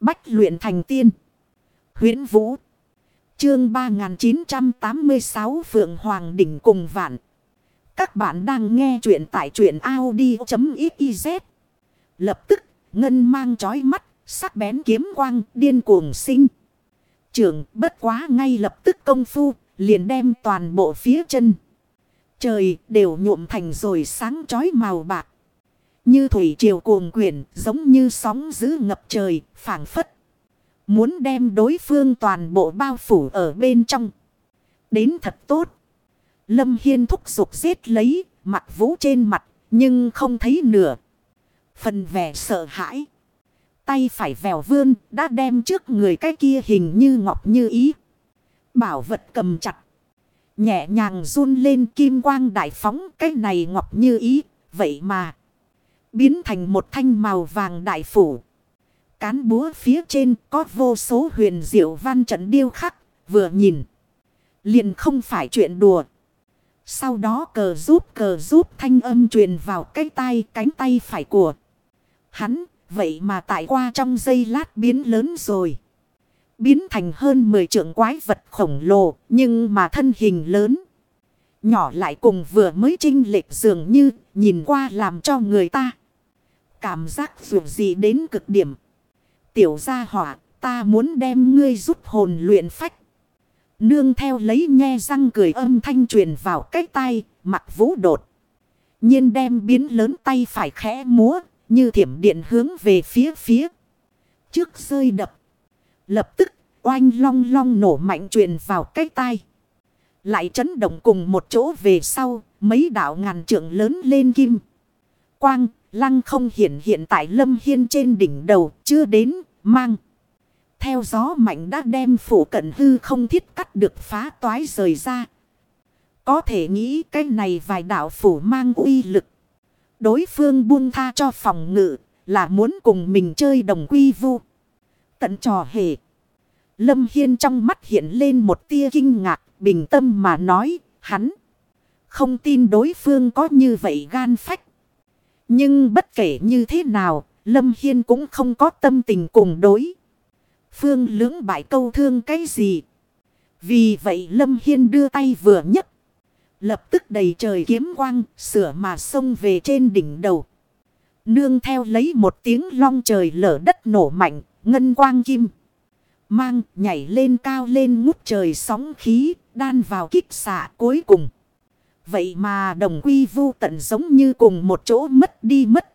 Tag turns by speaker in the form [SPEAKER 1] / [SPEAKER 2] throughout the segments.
[SPEAKER 1] Bách luyện thành tiên. huyễn Vũ. Chương 3986 Phượng Hoàng Đỉnh cùng vạn. Các bạn đang nghe truyện tại truyện Audi.xyz. Lập tức, ngân mang chói mắt, sắc bén kiếm quang, điên cuồng sinh. Trưởng bất quá ngay lập tức công phu, liền đem toàn bộ phía chân. Trời đều nhuộm thành rồi sáng chói màu bạc. Như thủy triều cuồng quyển, giống như sóng giữ ngập trời, phảng phất. Muốn đem đối phương toàn bộ bao phủ ở bên trong. Đến thật tốt. Lâm Hiên thúc giục giết lấy, mặt vũ trên mặt, nhưng không thấy nửa. Phần vẻ sợ hãi. Tay phải vèo vươn, đã đem trước người cái kia hình như ngọc như ý. Bảo vật cầm chặt. Nhẹ nhàng run lên kim quang đại phóng cái này ngọc như ý. Vậy mà. Biến thành một thanh màu vàng đại phủ. Cán búa phía trên có vô số huyền diệu văn trận điêu khắc. Vừa nhìn. Liền không phải chuyện đùa. Sau đó cờ giúp cờ giúp thanh âm truyền vào cái tay cánh tay phải của. Hắn vậy mà tại qua trong giây lát biến lớn rồi. Biến thành hơn 10 trượng quái vật khổng lồ, nhưng mà thân hình lớn. Nhỏ lại cùng vừa mới trinh lệch dường như nhìn qua làm cho người ta. Cảm giác dù gì đến cực điểm. Tiểu gia hỏa ta muốn đem ngươi giúp hồn luyện phách. Nương theo lấy nhe răng cười âm thanh truyền vào cái tay, mặt vũ đột. nhiên đem biến lớn tay phải khẽ múa, như thiểm điện hướng về phía phía. Trước rơi đập. Lập tức, oanh long long nổ mạnh truyền vào cái tay. Lại chấn động cùng một chỗ về sau, mấy đạo ngàn trượng lớn lên kim. Quang, lăng không hiện hiện tại lâm hiên trên đỉnh đầu, chưa đến, mang. Theo gió mạnh đã đem phủ cận hư không thiết cắt được phá toái rời ra. Có thể nghĩ cái này vài đạo phủ mang uy lực. Đối phương buông tha cho phòng ngự là muốn cùng mình chơi đồng quy vu. Tận trò hề. Lâm Hiên trong mắt hiện lên một tia kinh ngạc, bình tâm mà nói, hắn. Không tin đối phương có như vậy gan phách. Nhưng bất kể như thế nào, Lâm Hiên cũng không có tâm tình cùng đối. Phương lưỡng bại câu thương cái gì? Vì vậy Lâm Hiên đưa tay vừa nhấc. Lập tức đầy trời kiếm quang, sửa mà xông về trên đỉnh đầu. Nương theo lấy một tiếng long trời lở đất nổ mạnh, ngân quang kim. Mang nhảy lên cao lên ngút trời sóng khí, đan vào kích xạ cuối cùng. Vậy mà đồng quy vu tận giống như cùng một chỗ mất đi mất.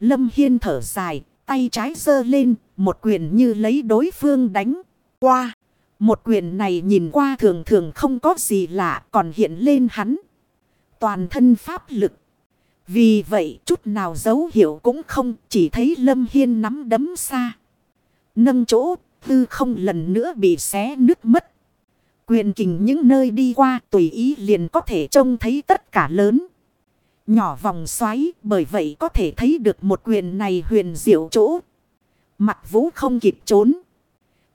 [SPEAKER 1] Lâm Hiên thở dài, tay trái giơ lên, một quyền như lấy đối phương đánh qua. Một quyền này nhìn qua thường thường không có gì lạ còn hiện lên hắn. Toàn thân pháp lực. Vì vậy chút nào dấu hiệu cũng không chỉ thấy Lâm Hiên nắm đấm xa. Nâng chỗ tư không lần nữa bị xé nước mất. Quyền kình những nơi đi qua tùy ý liền có thể trông thấy tất cả lớn. Nhỏ vòng xoáy, bởi vậy có thể thấy được một quyền này huyền diệu chỗ. Mặt vũ không kịp trốn.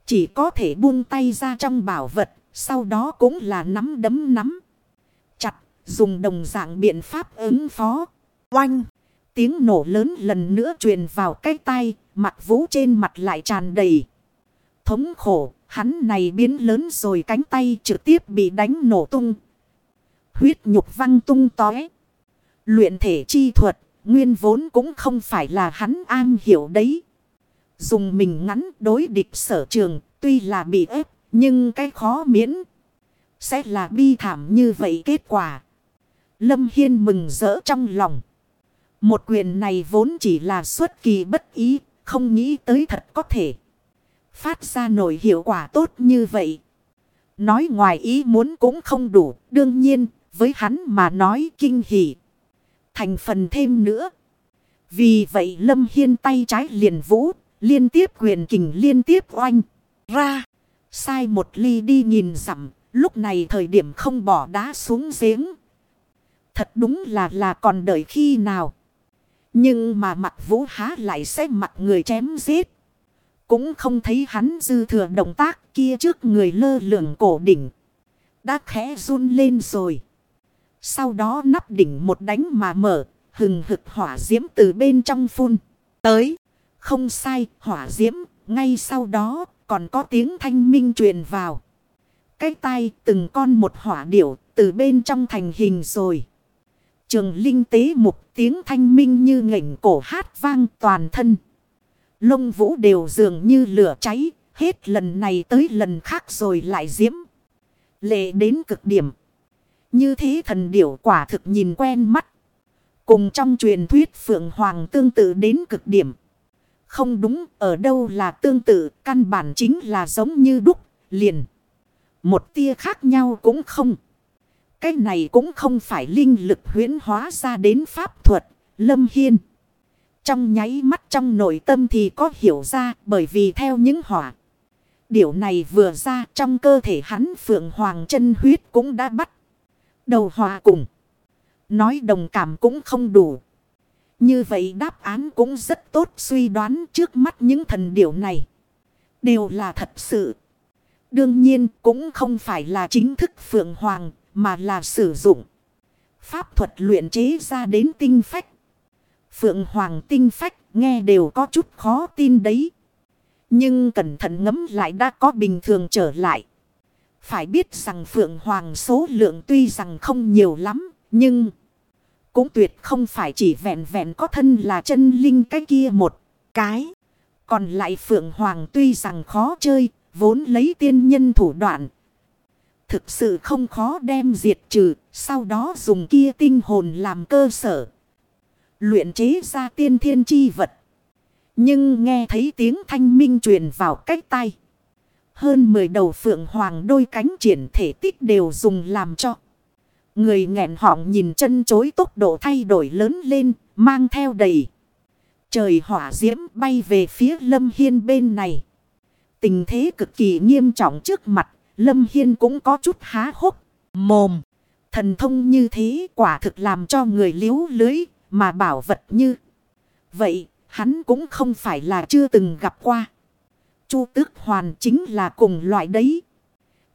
[SPEAKER 1] Chỉ có thể buông tay ra trong bảo vật. Sau đó cũng là nắm đấm nắm. Chặt, dùng đồng dạng biện pháp ứng phó. Oanh. Tiếng nổ lớn lần nữa truyền vào cái tay. Mặt vũ trên mặt lại tràn đầy. Thống khổ. Hắn này biến lớn rồi cánh tay trực tiếp bị đánh nổ tung. Huyết nhục văng tung tói. Luyện thể chi thuật. Nguyên vốn cũng không phải là hắn an hiểu đấy. Dùng mình ngắn đối địch sở trường, tuy là bị ép, nhưng cái khó miễn. Sẽ là bi thảm như vậy kết quả. Lâm Hiên mừng rỡ trong lòng. Một quyền này vốn chỉ là xuất kỳ bất ý, không nghĩ tới thật có thể. Phát ra nổi hiệu quả tốt như vậy. Nói ngoài ý muốn cũng không đủ, đương nhiên, với hắn mà nói kinh hỉ. Thành phần thêm nữa. Vì vậy Lâm Hiên tay trái liền vũ, Liên tiếp quyền kình liên tiếp oanh. Ra. Sai một ly đi nhìn dặm. Lúc này thời điểm không bỏ đá xuống giếng. Thật đúng là là còn đợi khi nào. Nhưng mà mặt vũ há lại sẽ mặt người chém giết. Cũng không thấy hắn dư thừa động tác kia trước người lơ lửng cổ đỉnh. Đã khẽ run lên rồi. Sau đó nắp đỉnh một đánh mà mở. Hừng hực hỏa diễm từ bên trong phun. Tới. Không sai, hỏa diễm, ngay sau đó còn có tiếng thanh minh truyền vào. Cái tay từng con một hỏa điểu từ bên trong thành hình rồi. Trường linh tế một tiếng thanh minh như ngảnh cổ hát vang toàn thân. Lông vũ đều dường như lửa cháy, hết lần này tới lần khác rồi lại diễm. Lệ đến cực điểm. Như thế thần điểu quả thực nhìn quen mắt. Cùng trong truyền thuyết Phượng Hoàng tương tự đến cực điểm. Không đúng, ở đâu là tương tự, căn bản chính là giống như đúc, liền. Một tia khác nhau cũng không. Cái này cũng không phải linh lực huyễn hóa ra đến pháp thuật, lâm hiên. Trong nháy mắt trong nội tâm thì có hiểu ra bởi vì theo những hỏa. Điều này vừa ra trong cơ thể hắn phượng hoàng chân huyết cũng đã bắt. Đầu hòa cùng. Nói đồng cảm cũng không đủ. Như vậy đáp án cũng rất tốt suy đoán trước mắt những thần điểu này. Đều là thật sự. Đương nhiên cũng không phải là chính thức Phượng Hoàng mà là sử dụng. Pháp thuật luyện chế ra đến tinh phách. Phượng Hoàng tinh phách nghe đều có chút khó tin đấy. Nhưng cẩn thận ngấm lại đã có bình thường trở lại. Phải biết rằng Phượng Hoàng số lượng tuy rằng không nhiều lắm, nhưng cũng tuyệt không phải chỉ vẹn vẹn có thân là chân linh cái kia một cái. Còn lại Phượng Hoàng tuy rằng khó chơi, vốn lấy tiên nhân thủ đoạn. Thực sự không khó đem diệt trừ, sau đó dùng kia tinh hồn làm cơ sở. Luyện chế ra tiên thiên chi vật. Nhưng nghe thấy tiếng thanh minh truyền vào cách tay. Hơn 10 đầu phượng hoàng đôi cánh triển thể tích đều dùng làm cho. Người nghẹn họng nhìn chân chối tốc độ thay đổi lớn lên, mang theo đầy. Trời hỏa diễm bay về phía Lâm Hiên bên này. Tình thế cực kỳ nghiêm trọng trước mặt, Lâm Hiên cũng có chút há hốc, mồm. Thần thông như thế quả thực làm cho người liếu lưới, mà bảo vật như. Vậy, hắn cũng không phải là chưa từng gặp qua. Chu tước hoàn chính là cùng loại đấy.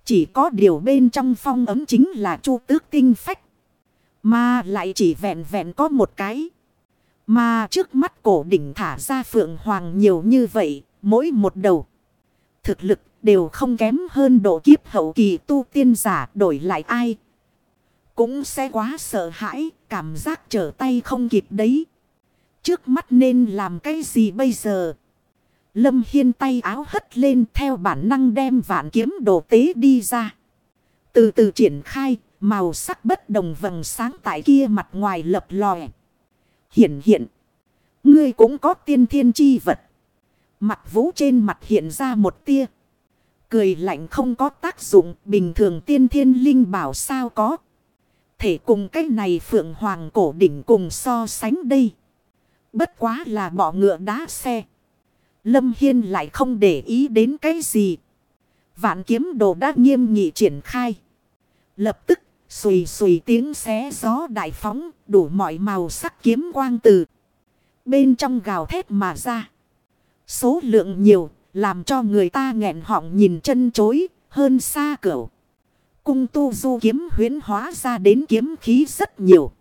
[SPEAKER 1] Chỉ có điều bên trong phong ấm chính là chu tước tinh phách. Mà lại chỉ vẹn vẹn có một cái. Mà trước mắt cổ đỉnh thả ra phượng hoàng nhiều như vậy, mỗi một đầu. Thực lực đều không kém hơn độ kiếp hậu kỳ tu tiên giả đổi lại ai. Cũng sẽ quá sợ hãi, cảm giác trở tay không kịp đấy. Trước mắt nên làm cái gì bây giờ? Lâm Hiên tay áo hất lên theo bản năng đem vạn kiếm đồ tế đi ra. Từ từ triển khai, màu sắc bất đồng vầng sáng tại kia mặt ngoài lập lòe. Hiện hiện. Ngươi cũng có tiên thiên chi vật. Mặt vũ trên mặt hiện ra một tia. Cười lạnh không có tác dụng bình thường tiên thiên linh bảo sao có. Thể cùng cái này phượng hoàng cổ đỉnh cùng so sánh đây. Bất quá là bỏ ngựa đá xe. Lâm Hiên lại không để ý đến cái gì. Vạn kiếm đồ đã nghiêm nghị triển khai. Lập tức, xùi xùi tiếng xé gió đại phóng, đủ mọi màu sắc kiếm quang từ. Bên trong gào thét mà ra. Số lượng nhiều, làm cho người ta nghẹn họng nhìn chân chối, hơn xa cửu. Cung tu du kiếm huyến hóa ra đến kiếm khí rất nhiều.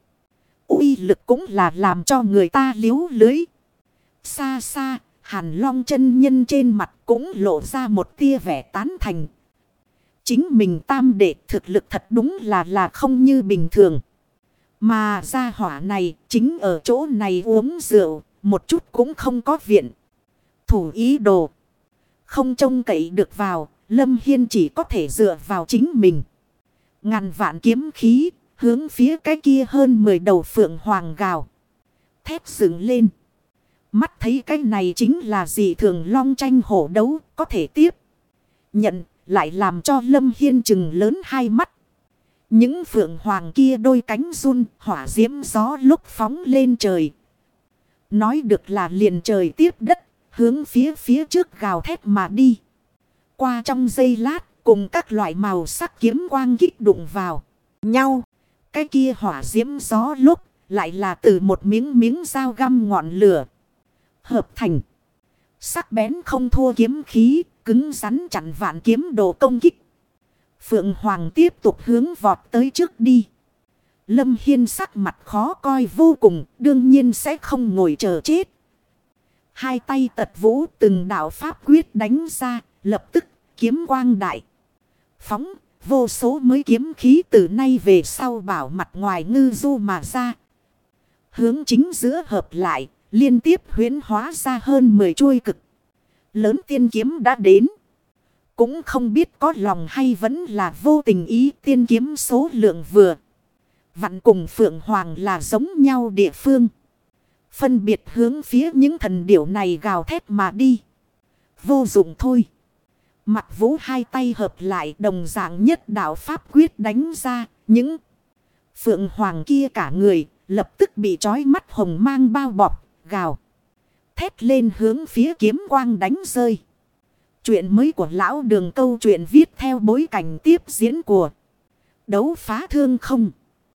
[SPEAKER 1] uy lực cũng là làm cho người ta liếu lưới. Xa xa, hàn long chân nhân trên mặt cũng lộ ra một tia vẻ tán thành. Chính mình tam đệ thực lực thật đúng là là không như bình thường. Mà gia hỏa này chính ở chỗ này uống rượu, một chút cũng không có viện. Thủ ý đồ. Không trông cậy được vào, Lâm Hiên chỉ có thể dựa vào chính mình. Ngàn vạn kiếm khí, hướng phía cái kia hơn 10 đầu phượng hoàng gào. Thép dựng lên. Mắt thấy cái này chính là gì thường long tranh hổ đấu, có thể tiếp. Nhận, lại làm cho Lâm Hiên chừng lớn hai mắt. Những phượng hoàng kia đôi cánh run, hỏa diễm gió lúc phóng lên trời. Nói được là liền trời tiếp đất, hướng phía phía trước gào thét mà đi. Qua trong giây lát, Cùng các loại màu sắc kiếm quang kích đụng vào nhau. Cái kia hỏa diễm gió lúc lại là từ một miếng miếng dao găm ngọn lửa. Hợp thành. Sắc bén không thua kiếm khí, cứng rắn chặn vạn kiếm đồ công kích. Phượng Hoàng tiếp tục hướng vọt tới trước đi. Lâm Hiên sắc mặt khó coi vô cùng, đương nhiên sẽ không ngồi chờ chết. Hai tay tật vũ từng đạo pháp quyết đánh ra, lập tức kiếm quang đại. Phóng, vô số mới kiếm khí từ nay về sau bảo mặt ngoài ngư du mà ra. Hướng chính giữa hợp lại, liên tiếp huyến hóa ra hơn 10 chuôi cực. Lớn tiên kiếm đã đến. Cũng không biết có lòng hay vẫn là vô tình ý tiên kiếm số lượng vừa. Vặn cùng Phượng Hoàng là giống nhau địa phương. Phân biệt hướng phía những thần điểu này gào thét mà đi. Vô dụng thôi. Mặt vũ hai tay hợp lại đồng dạng nhất đạo Pháp quyết đánh ra. Những Phượng Hoàng kia cả người lập tức bị trói mắt hồng mang bao bọc, gào. Thét lên hướng phía kiếm quang đánh rơi. Chuyện mới của lão đường câu chuyện viết theo bối cảnh tiếp diễn của đấu phá thương không.